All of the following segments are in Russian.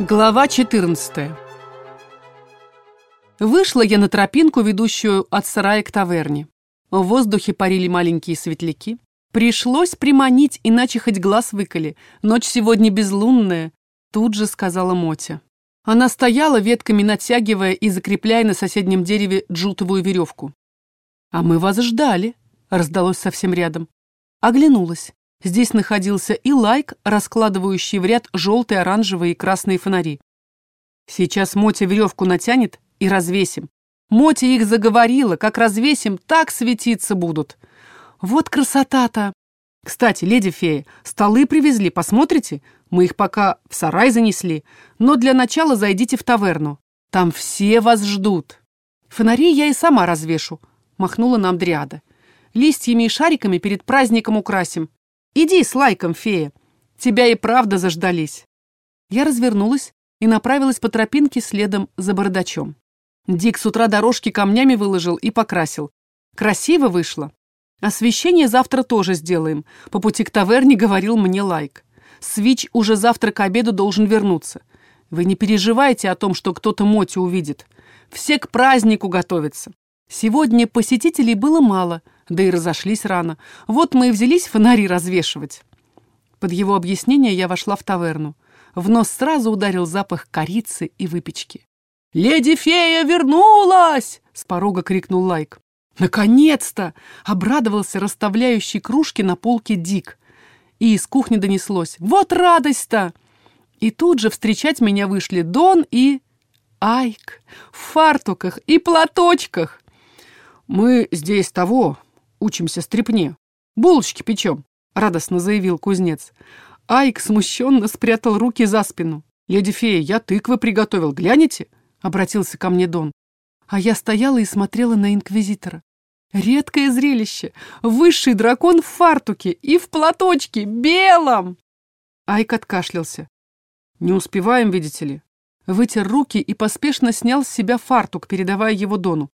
Глава 14 Вышла я на тропинку, ведущую от сарая к таверне. В воздухе парили маленькие светляки. Пришлось приманить, иначе хоть глаз выколи. Ночь сегодня безлунная, тут же сказала Мотя. Она стояла, ветками натягивая и закрепляя на соседнем дереве джутовую веревку. «А мы вас ждали», — раздалось совсем рядом. Оглянулась. Здесь находился и лайк, раскладывающий в ряд желтые, оранжевые и красные фонари. Сейчас Мотя веревку натянет и развесим. Мотя их заговорила, как развесим, так светиться будут. Вот красота-то! Кстати, леди-фея, столы привезли, посмотрите? Мы их пока в сарай занесли, но для начала зайдите в таверну. Там все вас ждут. Фонари я и сама развешу, махнула нам Дриада. Листьями и шариками перед праздником украсим. Иди с лайком, фея. Тебя и правда заждались. Я развернулась и направилась по тропинке следом за бардачом. Дик с утра дорожки камнями выложил и покрасил. Красиво вышло. Освещение завтра тоже сделаем. По пути к таверне говорил мне лайк. Свич уже завтра к обеду должен вернуться. Вы не переживайте о том, что кто-то Моти увидит. Все к празднику готовятся. Сегодня посетителей было мало, да и разошлись рано. Вот мы и взялись фонари развешивать. Под его объяснение я вошла в таверну. В нос сразу ударил запах корицы и выпечки. «Леди-фея вернулась!» — с порога крикнул Лайк. «Наконец-то!» — обрадовался расставляющий кружки на полке Дик. И из кухни донеслось. «Вот радость-то!» И тут же встречать меня вышли Дон и... Айк в фартуках и платочках. «Мы здесь того, учимся стрепне. Булочки печем», — радостно заявил кузнец. Айк смущенно спрятал руки за спину. «Леди фея, я тыквы приготовил, глянете?» — обратился ко мне Дон. А я стояла и смотрела на инквизитора. Редкое зрелище. Высший дракон в фартуке и в платочке, белом. Айк откашлялся. Не успеваем, видите ли. Вытер руки и поспешно снял с себя фартук, передавая его Дону.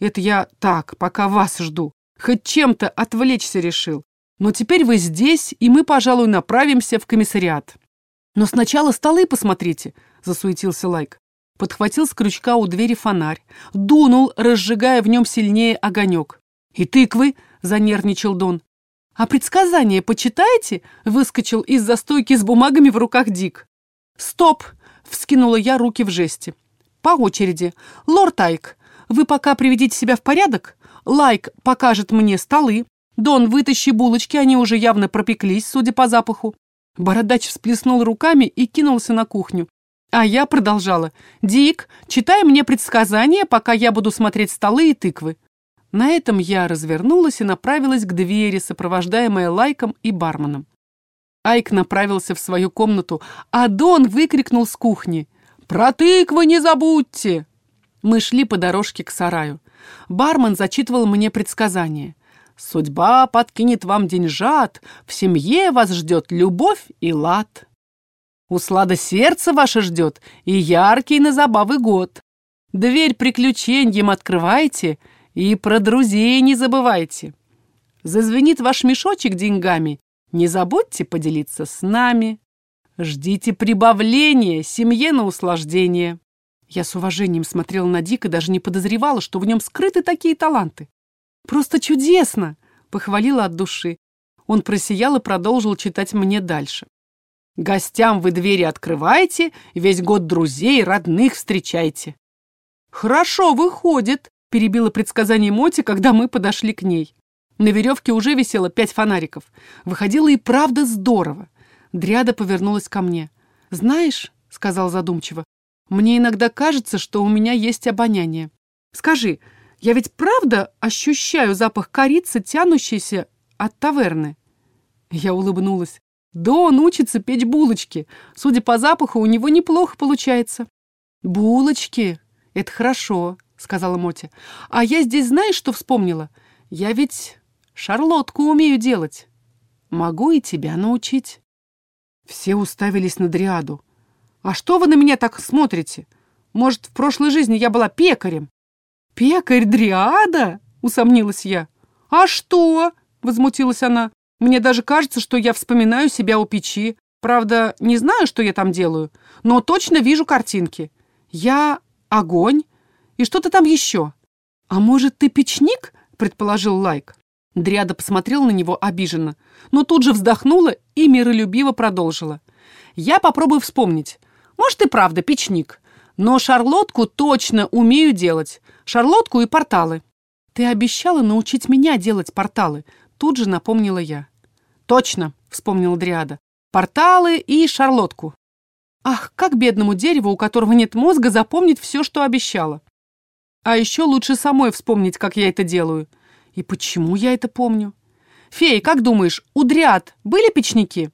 Это я так, пока вас жду. Хоть чем-то отвлечься решил. Но теперь вы здесь, и мы, пожалуй, направимся в комиссариат. Но сначала столы посмотрите, засуетился Лайк. Подхватил с крючка у двери фонарь, дунул, разжигая в нем сильнее огонек. «И тыквы!» — занервничал Дон. «А предсказание почитаете?» — выскочил из застойки с бумагами в руках Дик. «Стоп!» — вскинула я руки в жесте. «По очереди. Лорд Айк, вы пока приведите себя в порядок. Лайк покажет мне столы. Дон, вытащи булочки, они уже явно пропеклись, судя по запаху. Бородач всплеснул руками и кинулся на кухню. А я продолжала. «Дик, читай мне предсказания, пока я буду смотреть столы и тыквы». На этом я развернулась и направилась к двери, сопровождаемая Лайком и барменом. Айк направился в свою комнату, а Дон выкрикнул с кухни. «Про тыквы не забудьте!» Мы шли по дорожке к сараю. Бармен зачитывал мне предсказание. «Судьба подкинет вам деньжат, в семье вас ждет любовь и лад. Услада сердце ваше ждет и яркий на забавы год. Дверь приключеньям открывайте и про друзей не забывайте. Зазвенит ваш мешочек деньгами, не забудьте поделиться с нами. Ждите прибавления семье на услаждение. Я с уважением смотрела на Дика, даже не подозревала, что в нем скрыты такие таланты. «Просто чудесно!» — похвалила от души. Он просиял и продолжил читать мне дальше. «Гостям вы двери открывайте, весь год друзей, родных встречайте». «Хорошо выходит», — перебило предсказание Моти, когда мы подошли к ней. На веревке уже висело пять фонариков. Выходило и правда здорово. Дряда повернулась ко мне. «Знаешь», — сказал задумчиво, мне иногда кажется, что у меня есть обоняние. Скажи, я ведь правда ощущаю запах корицы, тянущийся от таверны?» Я улыбнулась. Да он учится печь булочки. Судя по запаху, у него неплохо получается. «Булочки? Это хорошо», — сказала Мотя. «А я здесь знаешь, что вспомнила? Я ведь шарлотку умею делать. Могу и тебя научить». Все уставились на Дриаду. «А что вы на меня так смотрите? Может, в прошлой жизни я была пекарем?» «Пекарь Дриада?» — усомнилась я. «А что?» — возмутилась она. «Мне даже кажется, что я вспоминаю себя у печи. Правда, не знаю, что я там делаю, но точно вижу картинки. Я огонь и что-то там еще. А может, ты печник? предположил Лайк. Дриада посмотрела на него обиженно, но тут же вздохнула и миролюбиво продолжила. «Я попробую вспомнить. Может, и правда печник. Но шарлотку точно умею делать. Шарлотку и порталы». «Ты обещала научить меня делать порталы», тут же напомнила я. «Точно», — вспомнила Дриада. «Порталы и шарлотку». Ах, как бедному дереву, у которого нет мозга, запомнить все, что обещала. А еще лучше самой вспомнить, как я это делаю. И почему я это помню? Фея, как думаешь, у дриад были печники?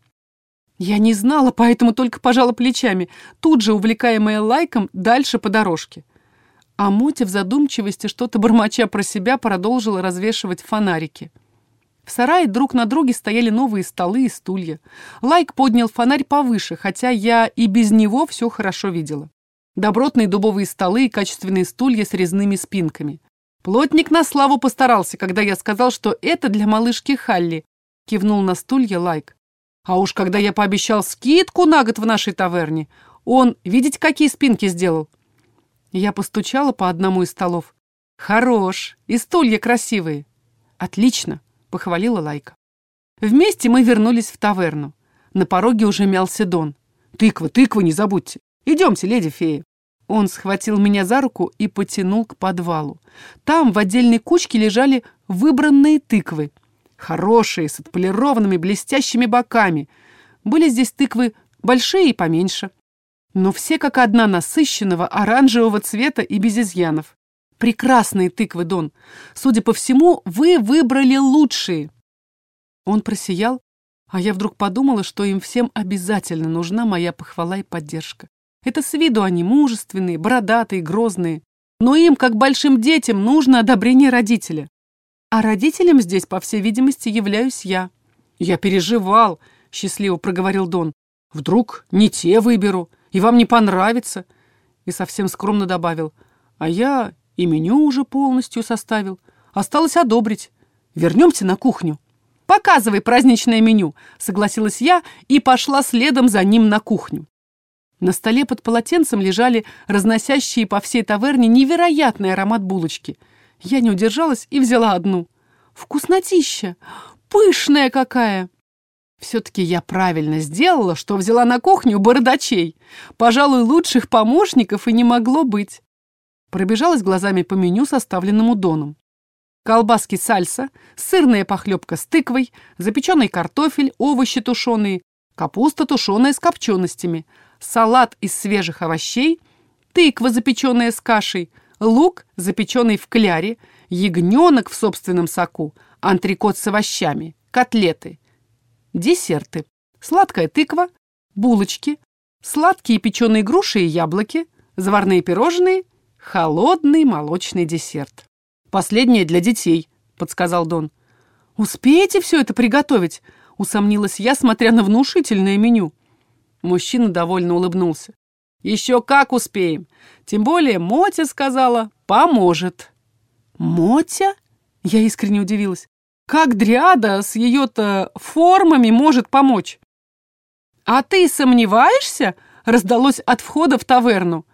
Я не знала, поэтому только пожала плечами, тут же увлекаемая лайком дальше по дорожке. А Мотя в задумчивости, что-то бормоча про себя, продолжила развешивать фонарики. В сарае друг на друге стояли новые столы и стулья. Лайк поднял фонарь повыше, хотя я и без него все хорошо видела. Добротные дубовые столы и качественные стулья с резными спинками. Плотник на славу постарался, когда я сказал, что это для малышки Халли. Кивнул на стулья Лайк. А уж когда я пообещал скидку на год в нашей таверне, он, видите, какие спинки сделал? Я постучала по одному из столов. Хорош, и стулья красивые. Отлично, похвалила Лайка. Вместе мы вернулись в таверну. На пороге уже мялся Дон. Тыква, тыква, не забудьте. Идемте, леди фея. Он схватил меня за руку и потянул к подвалу. Там в отдельной кучке лежали выбранные тыквы. Хорошие, с отполированными блестящими боками. Были здесь тыквы большие и поменьше. Но все как одна насыщенного оранжевого цвета и без изъянов. Прекрасные тыквы, Дон. Судя по всему, вы выбрали лучшие. Он просиял, а я вдруг подумала, что им всем обязательно нужна моя похвала и поддержка. Это с виду они мужественные, бородатые, грозные. Но им, как большим детям, нужно одобрение родителя. А родителем здесь, по всей видимости, являюсь я. Я переживал, счастливо проговорил Дон. Вдруг не те выберу, и вам не понравится. И совсем скромно добавил. А я и меню уже полностью составил. Осталось одобрить. Вернемте на кухню. «Показывай праздничное меню», — согласилась я и пошла следом за ним на кухню. На столе под полотенцем лежали разносящие по всей таверне невероятный аромат булочки. Я не удержалась и взяла одну. Вкуснотища! Пышная какая! Все-таки я правильно сделала, что взяла на кухню бородачей. Пожалуй, лучших помощников и не могло быть. Пробежалась глазами по меню, составленному Доном. Колбаски сальса, сырная похлебка с тыквой, запеченный картофель, овощи тушеные, капуста тушеная с копченостями – салат из свежих овощей, тыква, запеченная с кашей, лук, запеченный в кляре, ягненок в собственном соку, антрикот с овощами, котлеты, десерты, сладкая тыква, булочки, сладкие печеные груши и яблоки, заварные пирожные, холодный молочный десерт. «Последнее для детей», — подсказал Дон. «Успеете все это приготовить?» — усомнилась я, смотря на внушительное меню. Мужчина довольно улыбнулся. «Еще как успеем. Тем более Мотя сказала, поможет». «Мотя?» Я искренне удивилась. «Как Дриада с ее-то формами может помочь?» «А ты сомневаешься?» раздалось от входа в таверну.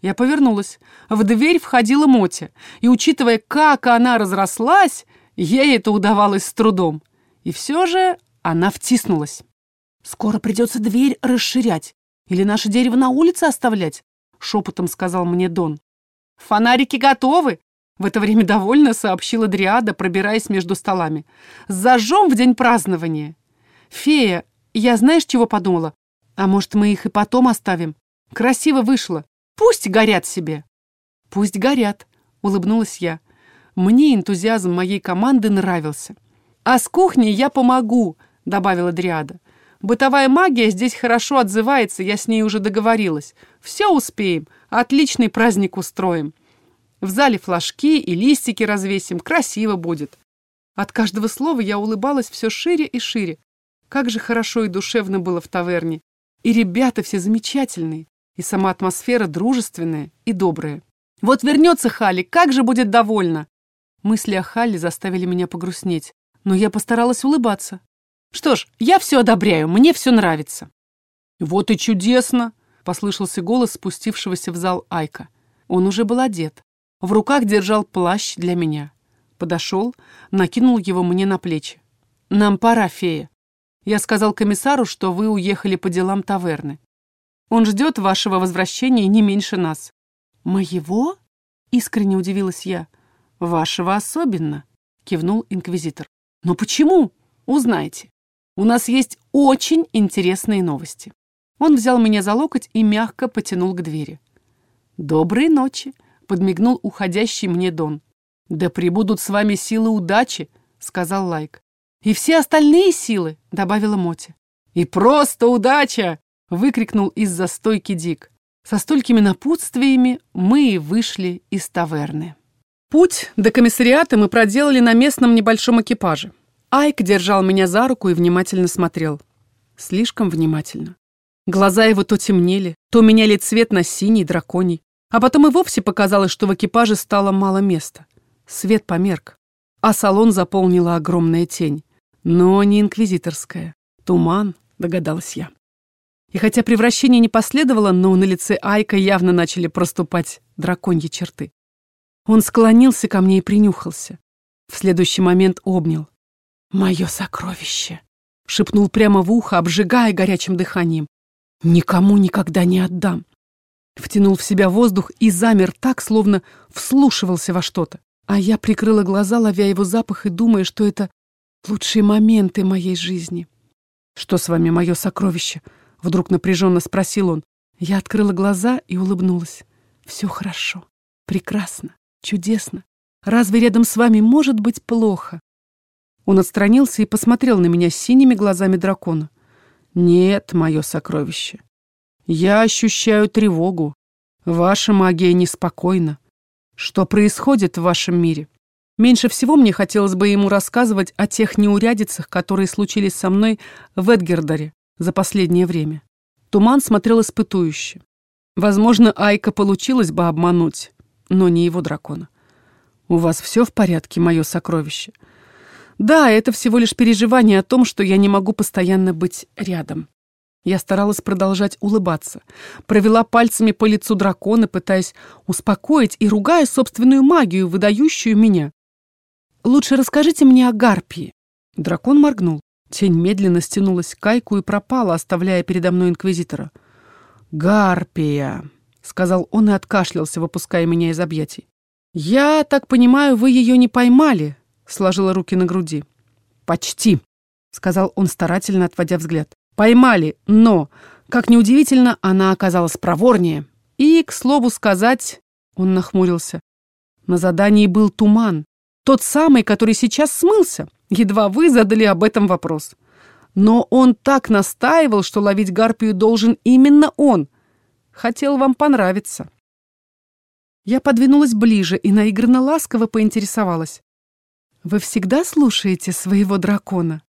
Я повернулась. В дверь входила Мотя, и, учитывая, как она разрослась, ей это удавалось с трудом. И все же она втиснулась. «Скоро придется дверь расширять. Или наше дерево на улице оставлять?» — шепотом сказал мне Дон. «Фонарики готовы!» — в это время довольно сообщила Дриада, пробираясь между столами. «Зажжем в день празднования!» «Фея, я знаешь, чего подумала? А может, мы их и потом оставим? Красиво вышло. Пусть горят себе!» «Пусть горят!» — улыбнулась я. Мне энтузиазм моей команды нравился. «А с кухней я помогу!» — добавила Дриада. Бытовая магия здесь хорошо отзывается, я с ней уже договорилась. Все успеем, отличный праздник устроим. В зале флажки и листики развесим, красиво будет. От каждого слова я улыбалась все шире и шире. Как же хорошо и душевно было в таверне. И ребята все замечательные, и сама атмосфера дружественная и добрая. Вот вернется Халли, как же будет довольна. Мысли о Халли заставили меня погрустнеть, но я постаралась улыбаться. Что ж, я все одобряю, мне все нравится. «Вот и чудесно!» — послышался голос спустившегося в зал Айка. Он уже был одет. В руках держал плащ для меня. Подошел, накинул его мне на плечи. «Нам пора, фея. Я сказал комиссару, что вы уехали по делам таверны. Он ждет вашего возвращения не меньше нас». «Моего?» — искренне удивилась я. «Вашего особенно», — кивнул инквизитор. «Но почему? Узнаете. У нас есть очень интересные новости». Он взял меня за локоть и мягко потянул к двери. «Доброй ночи», — подмигнул уходящий мне Дон. «Да прибудут с вами силы удачи», — сказал Лайк. «И все остальные силы», — добавила Моти. «И просто удача!» — выкрикнул из-за стойки Дик. Со столькими напутствиями мы и вышли из таверны. Путь до комиссариата мы проделали на местном небольшом экипаже. Айк держал меня за руку и внимательно смотрел. Слишком внимательно. Глаза его то темнели, то меняли цвет на синий, драконий. А потом и вовсе показалось, что в экипаже стало мало места. Свет померк, а салон заполнила огромная тень. Но не инквизиторская. Туман, догадалась я. И хотя превращение не последовало, но на лице Айка явно начали проступать драконьи черты. Он склонился ко мне и принюхался. В следующий момент обнял. «Мое сокровище!» — шепнул прямо в ухо, обжигая горячим дыханием. «Никому никогда не отдам!» Втянул в себя воздух и замер так, словно вслушивался во что-то. А я прикрыла глаза, ловя его запах и думая, что это лучшие моменты моей жизни. «Что с вами, мое сокровище?» — вдруг напряженно спросил он. Я открыла глаза и улыбнулась. «Все хорошо, прекрасно, чудесно. Разве рядом с вами может быть плохо?» Он отстранился и посмотрел на меня синими глазами дракона. «Нет, мое сокровище. Я ощущаю тревогу. Ваша магия неспокойна. Что происходит в вашем мире?» Меньше всего мне хотелось бы ему рассказывать о тех неурядицах, которые случились со мной в Эдгердаре за последнее время. Туман смотрел испытующе. Возможно, Айка получилось бы обмануть, но не его дракона. «У вас все в порядке, мое сокровище?» «Да, это всего лишь переживание о том, что я не могу постоянно быть рядом». Я старалась продолжать улыбаться. Провела пальцами по лицу дракона, пытаясь успокоить и ругая собственную магию, выдающую меня. Лучше расскажите мне о Гарпии». Дракон моргнул. Тень медленно стянулась к кайку и пропала, оставляя передо мной инквизитора. «Гарпия», — сказал он и откашлялся, выпуская меня из объятий. «Я так понимаю, вы ее не поймали?» — сложила руки на груди. «Почти», — сказал он, старательно отводя взгляд. «Поймали, но, как неудивительно, она оказалась проворнее. И, к слову сказать...» — он нахмурился. «На задании был туман, тот самый, который сейчас смылся. Едва вы задали об этом вопрос. Но он так настаивал, что ловить гарпию должен именно он. Хотел вам понравиться. Я подвинулась ближе и наигранно ласково поинтересовалась. «Вы всегда слушаете своего дракона?»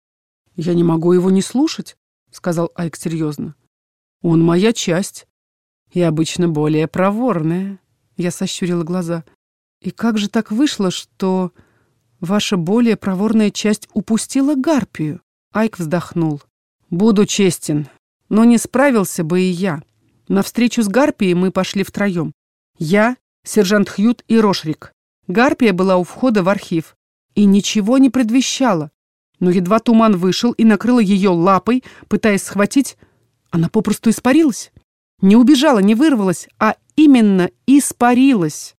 «Я не могу его не слушать», — сказал Айк серьезно. «Он моя часть, и обычно более проворная». Я сощурила глаза. И как же так вышло, что ваша более проворная часть упустила гарпию? Айк вздохнул. Буду честен, но не справился бы и я. На встречу с гарпией мы пошли втроем. Я, сержант Хьют и Рошрик. Гарпия была у входа в архив и ничего не предвещала. Но едва туман вышел и накрыла ее лапой, пытаясь схватить, она попросту испарилась. Не убежала, не вырвалась, а именно испарилась.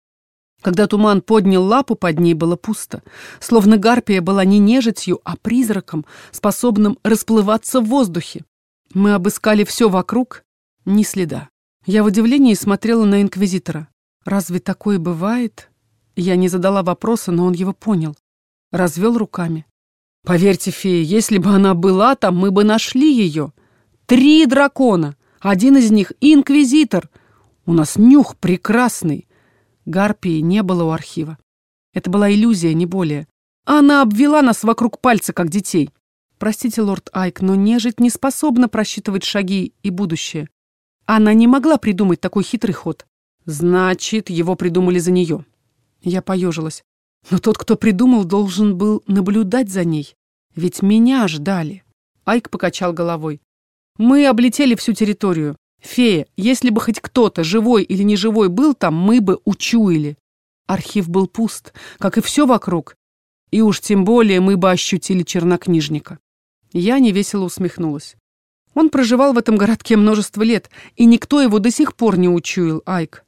Когда туман поднял лапу, под ней было пусто. Словно гарпия была не нежитью, а призраком, способным расплываться в воздухе. Мы обыскали все вокруг, ни следа. Я в удивлении смотрела на инквизитора. Разве такое бывает? Я не задала вопроса, но он его понял. Развел руками. Поверьте, фея, если бы она была там, мы бы нашли ее. Три дракона. Один из них — инквизитор. У нас нюх прекрасный. Гарпии не было у архива. Это была иллюзия, не более. Она обвела нас вокруг пальца, как детей. Простите, лорд Айк, но нежить не способна просчитывать шаги и будущее. Она не могла придумать такой хитрый ход. Значит, его придумали за нее. Я поежилась. Но тот, кто придумал, должен был наблюдать за ней. Ведь меня ждали. Айк покачал головой. Мы облетели всю территорию. Фея, если бы хоть кто-то, живой или неживой, был там, мы бы учуяли. Архив был пуст, как и все вокруг. И уж тем более мы бы ощутили чернокнижника. Я невесело усмехнулась. Он проживал в этом городке множество лет, и никто его до сих пор не учуял, Айк.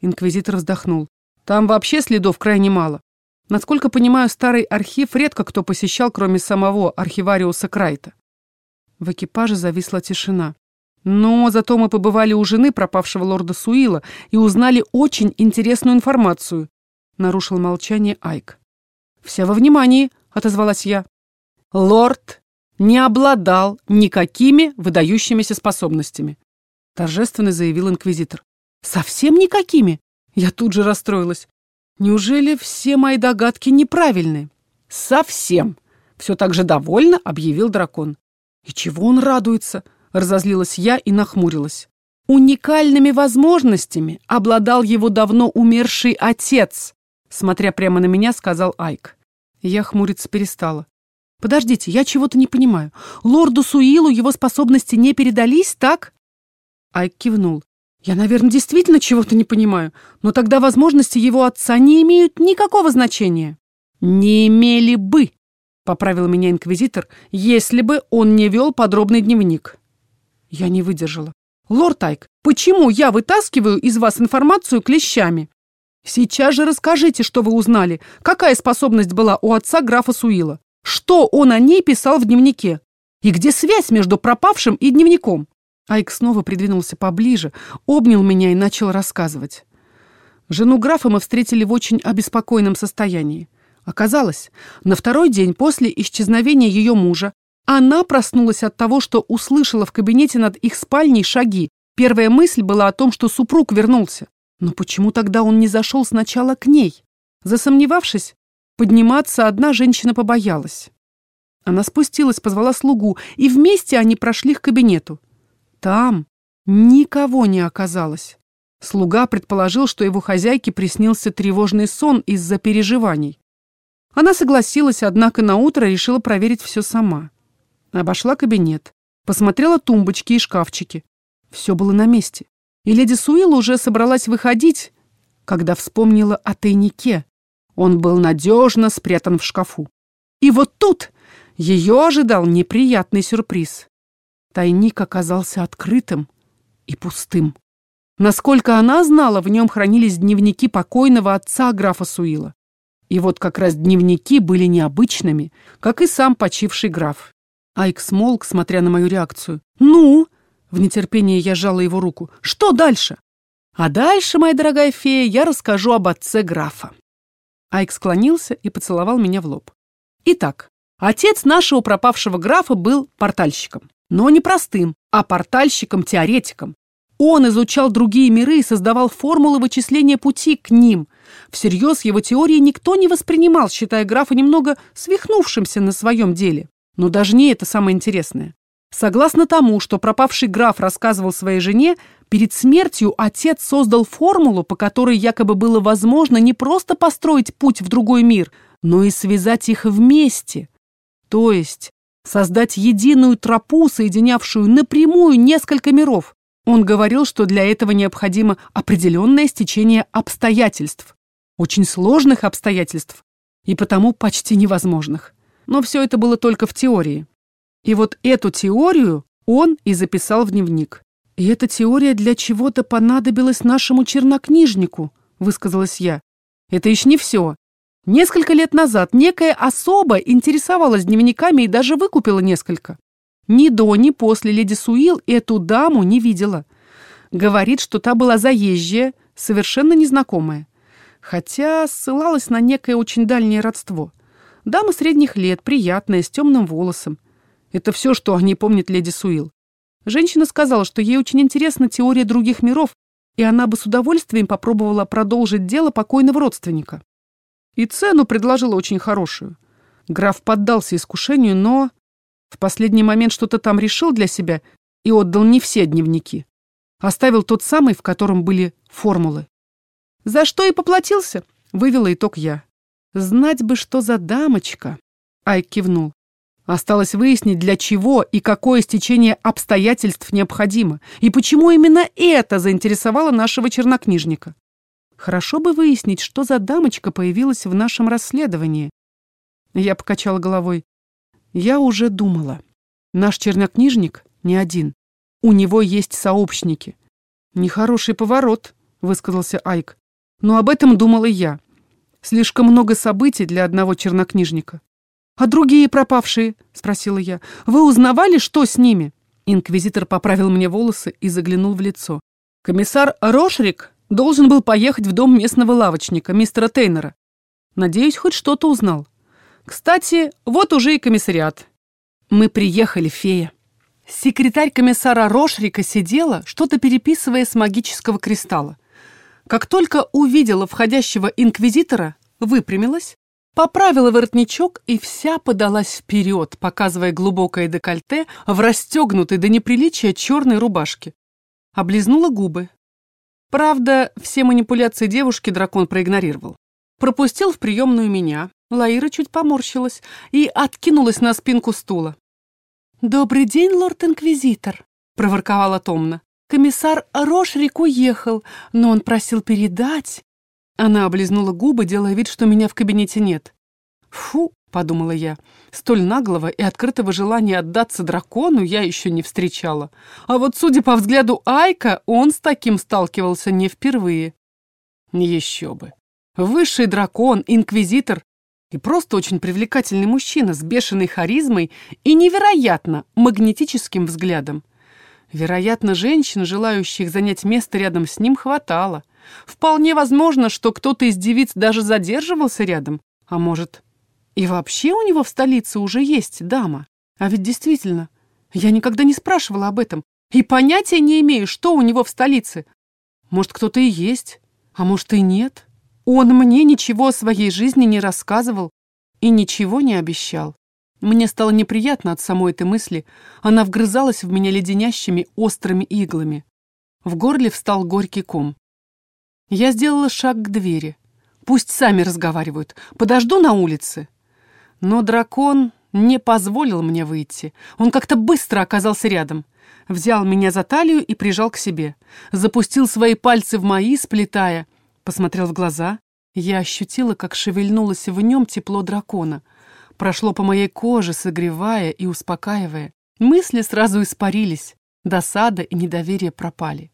Инквизитор вздохнул. Там вообще следов крайне мало. Насколько понимаю, старый архив редко кто посещал, кроме самого архивариуса Крайта. В экипаже зависла тишина. Но зато мы побывали у жены пропавшего лорда Суила и узнали очень интересную информацию. Нарушил молчание Айк. «Вся во внимании», — отозвалась я. «Лорд не обладал никакими выдающимися способностями», — торжественно заявил инквизитор. «Совсем никакими?» Я тут же расстроилась. «Неужели все мои догадки неправильны?» «Совсем!» — все так же довольно объявил дракон. «И чего он радуется?» Разозлилась я и нахмурилась. Уникальными возможностями обладал его давно умерший отец, смотря прямо на меня, сказал Айк. Я хмуриться перестала. Подождите, я чего-то не понимаю. Лорду Суилу его способности не передались, так? Айк кивнул. Я, наверное, действительно чего-то не понимаю, но тогда возможности его отца не имеют никакого значения. Не имели бы, поправил меня инквизитор, если бы он не вел подробный дневник. Я не выдержала. «Лорд Айк, почему я вытаскиваю из вас информацию клещами? Сейчас же расскажите, что вы узнали. Какая способность была у отца графа Суила? Что он о ней писал в дневнике? И где связь между пропавшим и дневником?» Айк снова придвинулся поближе, обнял меня и начал рассказывать. Жену графа мы встретили в очень обеспокоенном состоянии. Оказалось, на второй день после исчезновения ее мужа она проснулась от того, что услышала в кабинете над их спальней шаги. Первая мысль была о том, что супруг вернулся. Но почему тогда он не зашел сначала к ней? Засомневавшись, подниматься одна женщина побоялась. Она спустилась, позвала слугу, и вместе они прошли к кабинету. Там никого не оказалось. Слуга предположил, что его хозяйке приснился тревожный сон из-за переживаний. Она согласилась, однако на утро решила проверить все сама. Обошла кабинет, посмотрела тумбочки и шкафчики. Все было на месте. И леди Суил уже собралась выходить, когда вспомнила о тайнике. Он был надежно спрятан в шкафу. И вот тут ее ожидал неприятный сюрприз. Тайник оказался открытым и пустым. Насколько она знала, в нем хранились дневники покойного отца графа Суила. И вот как раз дневники были необычными, как и сам почивший граф. Айк смолк, смотря на мою реакцию. «Ну?» В нетерпении я сжала его руку. «Что дальше?» «А дальше, моя дорогая фея, я расскажу об отце графа». Айк склонился и поцеловал меня в лоб. Итак, отец нашего пропавшего графа был портальщиком. Но не простым, а портальщиком-теоретиком. Он изучал другие миры и создавал формулы вычисления пути к ним. Всерьез его теории никто не воспринимал, считая графа немного свихнувшимся на своем деле. Но даже не это самое интересное. Согласно тому, что пропавший граф рассказывал своей жене, перед смертью отец создал формулу, по которой якобы было возможно не просто построить путь в другой мир, но и связать их вместе. То есть создать единую тропу, соединявшую напрямую несколько миров. Он говорил, что для этого необходимо определенное стечение обстоятельств. Очень сложных обстоятельств и потому почти невозможных. Но все это было только в теории. И вот эту теорию он и записал в дневник. «И эта теория для чего-то понадобилась нашему чернокнижнику», высказалась я. «Это еще не все. Несколько лет назад некая особа интересовалась дневниками и даже выкупила несколько. Ни до, ни после леди Суил эту даму не видела. Говорит, что та была заезжая, совершенно незнакомая. Хотя ссылалась на некое очень дальнее родство. Дама средних лет, приятная, с темным волосом. Это все, что о ней помнит леди Суил. Женщина сказала, что ей очень интересна теория других миров, и она бы с удовольствием попробовала продолжить дело покойного родственника. И цену предложила очень хорошую. Граф поддался искушению, но в последний момент что-то там решил для себя и отдал не все дневники. Оставил тот самый, в котором были формулы. За что и поплатился, вывела итог я. Знать бы, что за дамочка. Айк кивнул. Осталось выяснить, для чего и какое стечение обстоятельств необходимо, и почему именно это заинтересовало нашего чернокнижника. Хорошо бы выяснить, что за дамочка появилась в нашем расследовании. Я покачала головой. Я уже думала. Наш чернокнижник не один. У него есть сообщники. Нехороший поворот, высказался Айк. Но об этом думала я. Слишком много событий для одного чернокнижника. «А другие пропавшие?» — спросила я. «Вы узнавали, что с ними?» Инквизитор поправил мне волосы и заглянул в лицо. «Комиссар Рошрик должен был поехать в дом местного лавочника, мистера Тейнера. Надеюсь, хоть что-то узнал. Кстати, вот уже и комиссариат. Мы приехали, фея». Секретарь комиссара Рошрика сидела, что-то переписывая с магического кристалла. Как только увидела входящего инквизитора, выпрямилась, Поправила воротничок и вся подалась вперед, показывая глубокое декольте в расстегнутой до неприличия черной рубашке. Облизнула губы. Правда, все манипуляции девушки дракон проигнорировал. Пропустил в приемную меня. Лаира чуть поморщилась и откинулась на спинку стула. «Добрый день, лорд-инквизитор», — проворковала томно. «Комиссар Рошрик уехал, но он просил передать, она облизнула губы, делая вид, что меня в кабинете нет. «Фу», — подумала я, — «столь наглого и открытого желания отдаться дракону я еще не встречала. А вот, судя по взгляду Айка, он с таким сталкивался не впервые». Еще бы. Высший дракон, инквизитор и просто очень привлекательный мужчина с бешеной харизмой и невероятно магнетическим взглядом. Вероятно, женщин, желающих занять место рядом с ним, хватало. Вполне возможно, что кто-то из девиц даже задерживался рядом. А может, и вообще у него в столице уже есть дама. А ведь действительно, я никогда не спрашивала об этом. И понятия не имею, что у него в столице. Может, кто-то и есть, а может и нет. Он мне ничего о своей жизни не рассказывал и ничего не обещал. Мне стало неприятно от самой этой мысли. Она вгрызалась в меня леденящими острыми иглами. В горле встал горький ком. Я сделала шаг к двери. Пусть сами разговаривают. Подожду на улице. Но дракон не позволил мне выйти. Он как-то быстро оказался рядом. Взял меня за талию и прижал к себе. Запустил свои пальцы в мои, сплетая. Посмотрел в глаза. Я ощутила, как шевельнулось в нем тепло дракона. Прошло по моей коже, согревая и успокаивая. Мысли сразу испарились. Досада и недоверие пропали.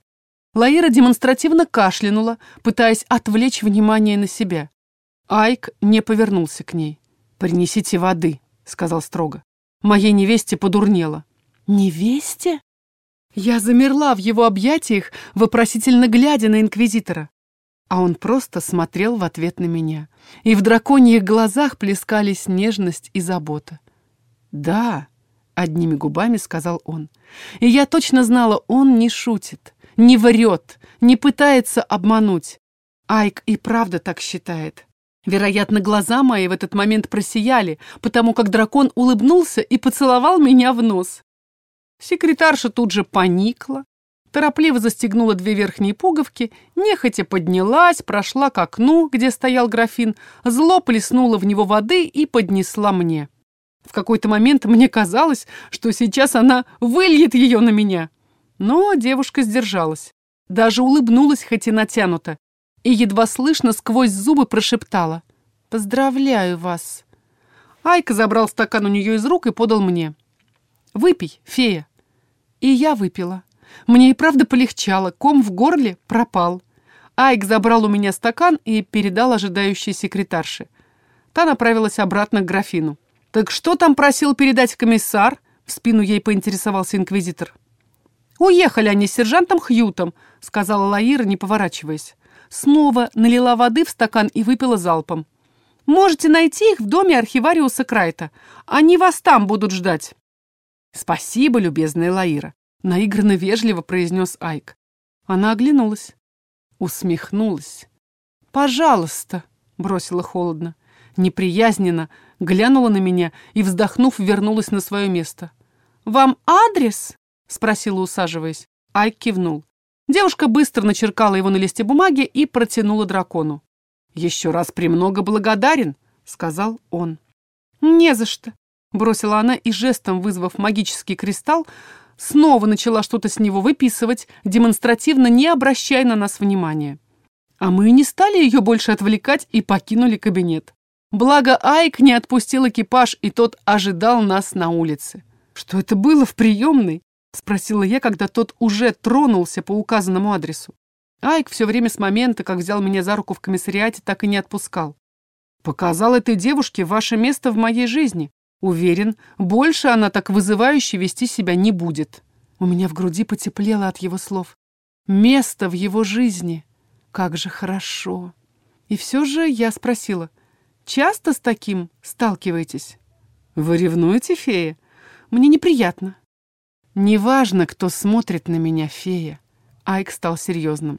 Лаира демонстративно кашлянула, пытаясь отвлечь внимание на себя. Айк не повернулся к ней. «Принесите воды», — сказал строго. «Моей невесте подурнело». «Невесте?» Я замерла в его объятиях, вопросительно глядя на инквизитора. А он просто смотрел в ответ на меня. И в драконьих глазах плескались нежность и забота. «Да», — одними губами сказал он. И я точно знала, он не шутит не врет, не пытается обмануть. Айк и правда так считает. Вероятно, глаза мои в этот момент просияли, потому как дракон улыбнулся и поцеловал меня в нос. Секретарша тут же поникла, торопливо застегнула две верхние пуговки, нехотя поднялась, прошла к окну, где стоял графин, зло плеснула в него воды и поднесла мне. В какой-то момент мне казалось, что сейчас она выльет ее на меня. Но девушка сдержалась. Даже улыбнулась, хоть и натянуто, и едва слышно сквозь зубы прошептала. «Поздравляю вас!» Айка забрал стакан у нее из рук и подал мне. «Выпей, фея!» И я выпила. Мне и правда полегчало, ком в горле пропал. Айк забрал у меня стакан и передал ожидающей секретарше. Та направилась обратно к графину. «Так что там просил передать комиссар?» В спину ей поинтересовался инквизитор. «Уехали они с сержантом Хьютом», — сказала Лаира, не поворачиваясь. Снова налила воды в стакан и выпила залпом. «Можете найти их в доме архивариуса Крайта. Они вас там будут ждать». «Спасибо, любезная Лаира», — наигранно вежливо произнес Айк. Она оглянулась, усмехнулась. «Пожалуйста», — бросила холодно, неприязненно, глянула на меня и, вздохнув, вернулась на свое место. «Вам адрес?» — спросила, усаживаясь. Айк кивнул. Девушка быстро начеркала его на листе бумаги и протянула дракону. «Еще раз премного благодарен», — сказал он. «Не за что», Бросила она и жестом, вызвав магический кристалл, снова начала что-то с него выписывать, демонстративно не обращая на нас внимания. А мы не стали ее больше отвлекать и покинули кабинет. Благо Айк не отпустил экипаж, и тот ожидал нас на улице. «Что это было в приемной?» — спросила я, когда тот уже тронулся по указанному адресу. Айк все время с момента, как взял меня за руку в комиссариате, так и не отпускал. «Показал этой девушке ваше место в моей жизни. Уверен, больше она так вызывающе вести себя не будет». У меня в груди потеплело от его слов. «Место в его жизни. Как же хорошо!» И все же я спросила, «Часто с таким сталкиваетесь?» «Вы ревнуете, фея?» «Мне неприятно». «Неважно, кто смотрит на меня, фея». Айк стал серьезным.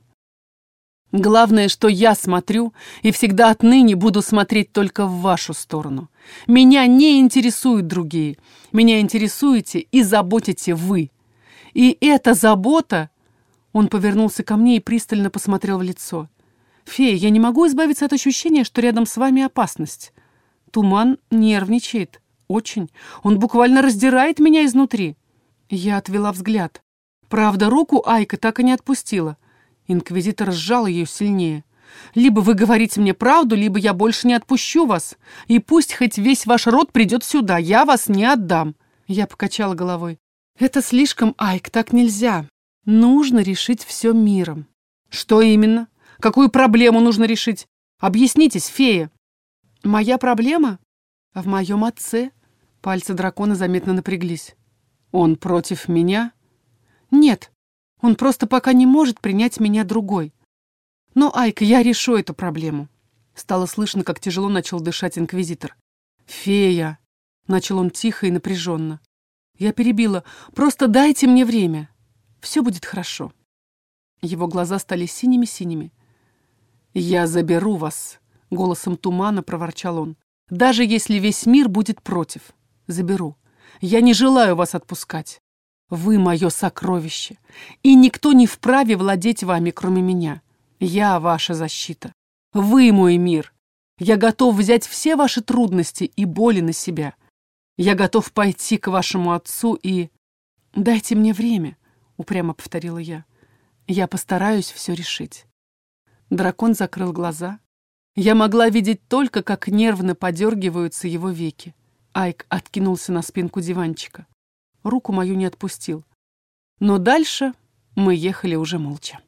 Главное, что я смотрю и всегда отныне буду смотреть только в вашу сторону. Меня не интересуют другие. Меня интересуете и заботите вы. И эта забота... Он повернулся ко мне и пристально посмотрел в лицо. «Фея, я не могу избавиться от ощущения, что рядом с вами опасность. Туман нервничает. Очень. Он буквально раздирает меня изнутри». Я отвела взгляд. Правда, руку Айка так и не отпустила. Инквизитор сжал ее сильнее. «Либо вы говорите мне правду, либо я больше не отпущу вас. И пусть хоть весь ваш род придет сюда, я вас не отдам». Я покачала головой. «Это слишком, Айк, так нельзя. Нужно решить все миром». «Что именно? Какую проблему нужно решить? Объяснитесь, фея». «Моя проблема? В моем отце». Пальцы дракона заметно напряглись. «Он против меня?» «Нет, он просто пока не может принять меня другой. Но, Айка, я решу эту проблему. Стало слышно, как тяжело начал дышать инквизитор. «Фея!» — начал он тихо и напряженно. Я перебила. «Просто дайте мне время. Все будет хорошо». Его глаза стали синими-синими. «Я заберу вас», — голосом тумана проворчал он. «Даже если весь мир будет против. Заберу. Я не желаю вас отпускать. Вы мое сокровище, и никто не вправе владеть вами, кроме меня. Я ваша защита. Вы мой мир. Я готов взять все ваши трудности и боли на себя. Я готов пойти к вашему отцу и... Дайте мне время, упрямо повторила я. Я постараюсь все решить. Дракон закрыл глаза. Я могла видеть только, как нервно подергиваются его веки. Айк откинулся на спинку диванчика руку мою не отпустил. Но дальше мы ехали уже молча.